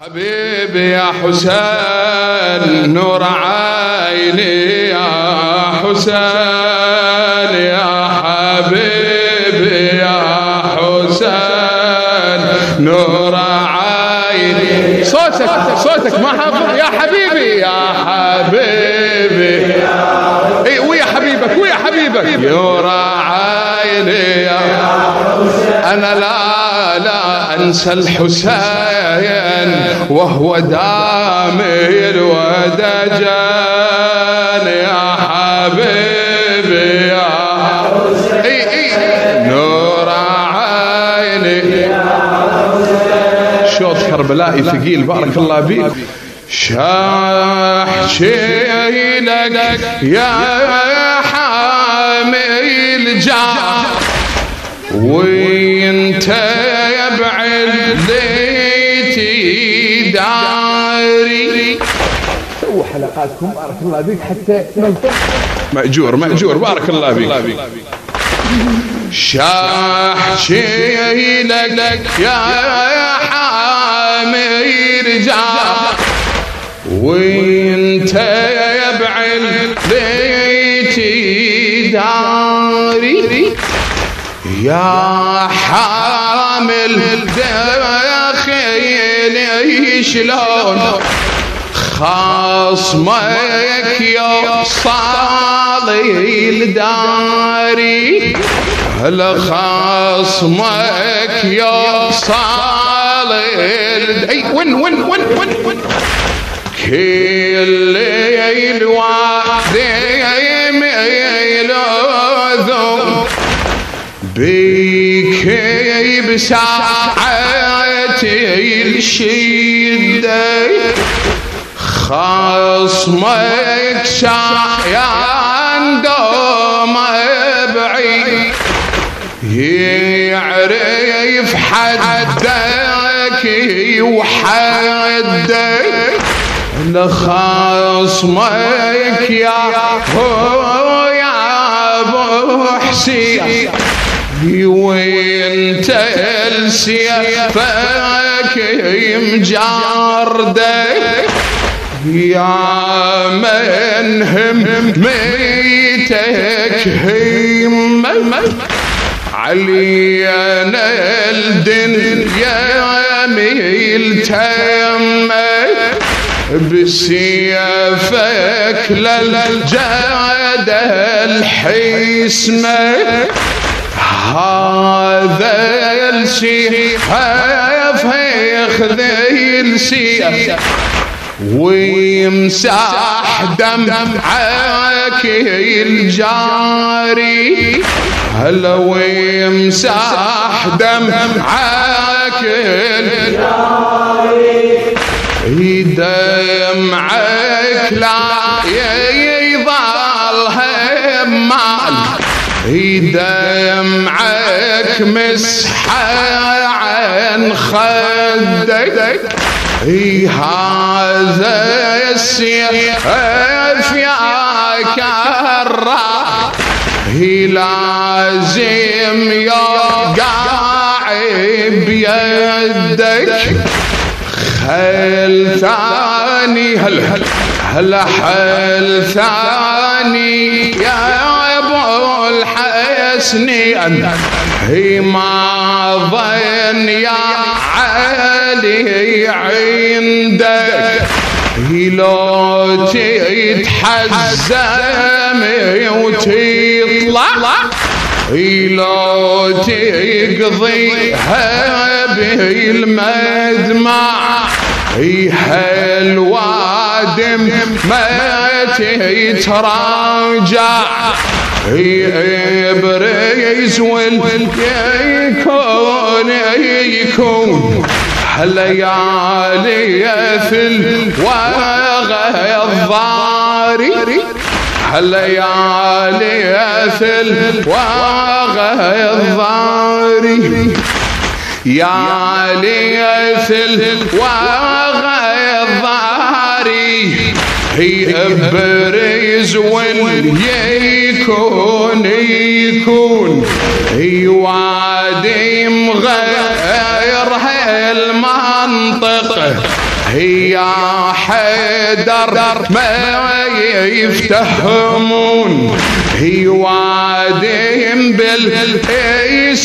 حبيبي يا حسين نور عيني يا حسين يا حبيبي يا حسين نور عيني. صوتك صوتك ما حافظ يا حبيبي يا حبيبي. اي ويا حبيبك ويا حبيبك. نور عيني يا أنا لا لا أنسى الحسين. وهو دامي الودجان يا حبيبي يا إي إي. نور عيني. شوط كربلائي ثقيل بارك الله بيك شاحشي لك يا حامي الجار وانت حلقاتكم بارك الله بك حتى مأجور مأجور. بارك الله بك شاحشي لك يا حامي رجال وانت يبعد ليتي داري. يا حامل داخلي شلون؟ خصمك يوصلي لداري هلا خصمك يوصلي أي وين وين وين وين وين؟ كل ليل وعدي ميلوذو بيك بساعتي الشدة. خصمك شايان دوم بعيد. يعرف حدك وحدك. لخصمك يا هو يا أبو حسين. وانت السيفك مجاردك؟ يا من هميتك همة علينا الدنيا ملتمة بسيفك للجاد الحسمة. هذا السيف ياخذ السيف ويمسح دمعك الجاري. هلا ويمسح دمعك الجاري. دمعك لا يظل همال دمعك مسحة عن خدك. اي هذا السيف يا كرة. هي لازم يوقع بيدك. خل ثاني هل هل هلا حل ثاني. يا الحسني هي ما ظن يا علي عندك. لو تتحزم وتطلع. لو تقضيها بالمدمع هالوادم ما تتراجع ابريز واليكون يكون هالليالي في الواغى الضاري هالليالي في الواغى الضاري يا لي في هي ابريز واليكون يكون. يوادي مغير هالمنطق. هي حيدر ما يفتهمون. هي وادم بالاسم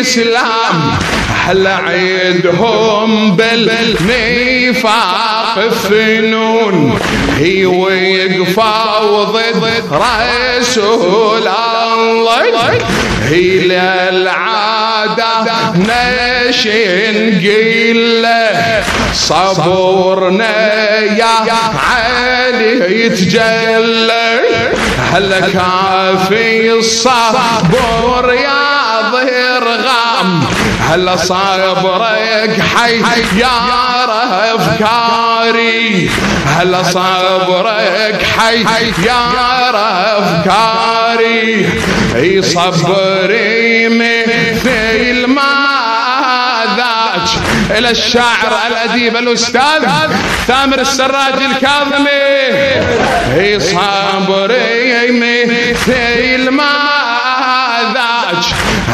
اسلام هل عيدهم بالنفاق فنون هي وقفوا ضد رسول الله. هي للعادة نشن قيله صبرنا يا علي يتجلى هل كافي الصبر يا ظهر غام؟ هل صبرك حي يا افكاري هل صبرك حي يا افكاري إي صبري مثل ما إلى الشاعر الأديب الأستاذ ثامر السراج الكاظمي. إي صبري مثل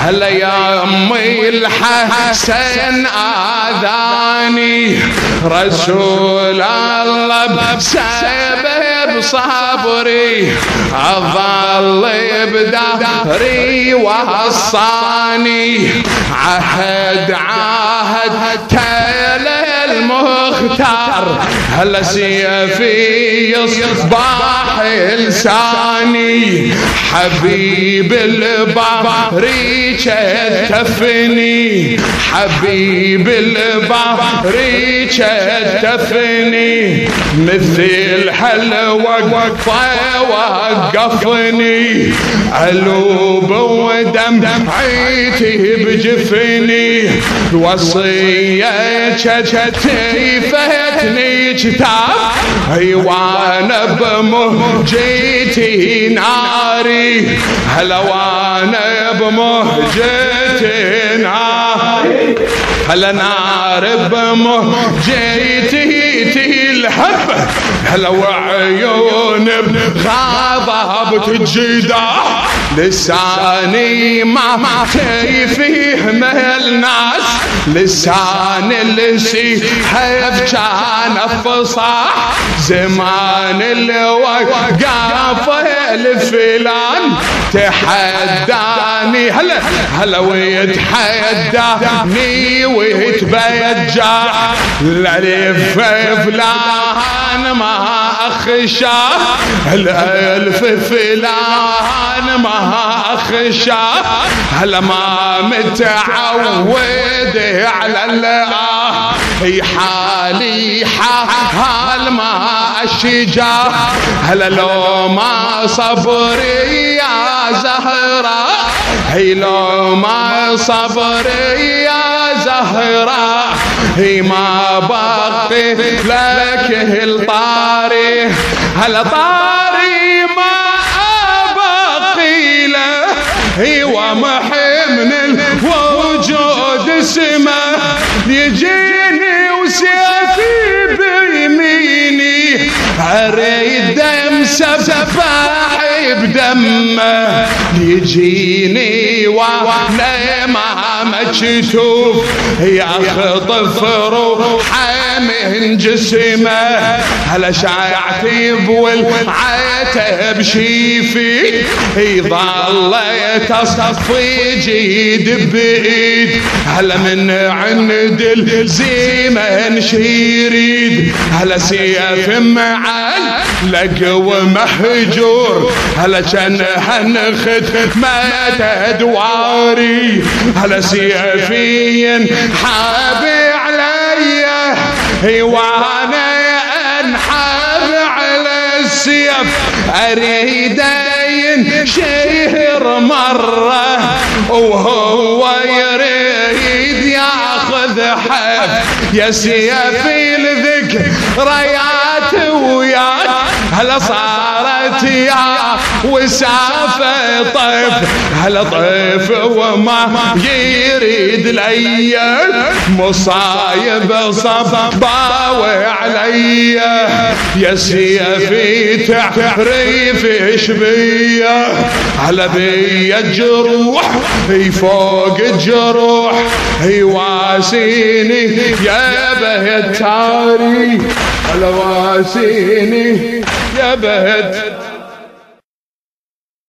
هلا يا أمي الحسن آذاني؟ رسول الله بسبب صبري أظل بدهري وصاني عهد عهد المختار هلا سيفي يصبح لساني حبيب البحري كتفني حبيب البحري كتفني مثل وقفة وقفني. علوب ودم عيتي بجفني. وصية فاتني كتاب وأنا بمهجتي ناري. هلا وأنا بمهجتي ناري. هلا نار بمهجتي تلهب هلا وعيون بغضب تجدا لساني ما تفهم الناس لسان اللي حيف كان فصاح زمان الوقاف الفلان تحداني. هلا هلا ويتحداني ويتبيجع الالف فلان ما أخشى. الالف فلان ما أخشى. هلا ما متعود على الله هي حالي حال ما الشجاع هلا لو ما صبري يا زهرة. هي لو ما صبري يا زهرة. هي ما بقي لك الطاري هلا طاري ما أبقي له هي ومحي من الوجود سما يجيني بيميني اريد دم سفاح بدمه يجيني وأنا ما مكتوب ياخذ روحه من جسمه هلا شعتيب والعتب شيفي يظل تصفي جيد بايد هلا من عند الزيمن شيريد؟ هلا سيف معل لقو مهجور؟ هلا كان هنخت ما تدواري هلا سيفين حابي علي؟ وأنا انحاب على السيف. اريد شهر مرة وهو يريد ياخذ حد يا سيفي وياك هلا صارت يا وسافة طيف هلا طيف وما يريد لي مصايب صباوي علي يا سيفي تعريف شبيه هلا بي الجروح هي فوق الجروح هي واسيني يا به التاريخ هلا واسيني يا بهت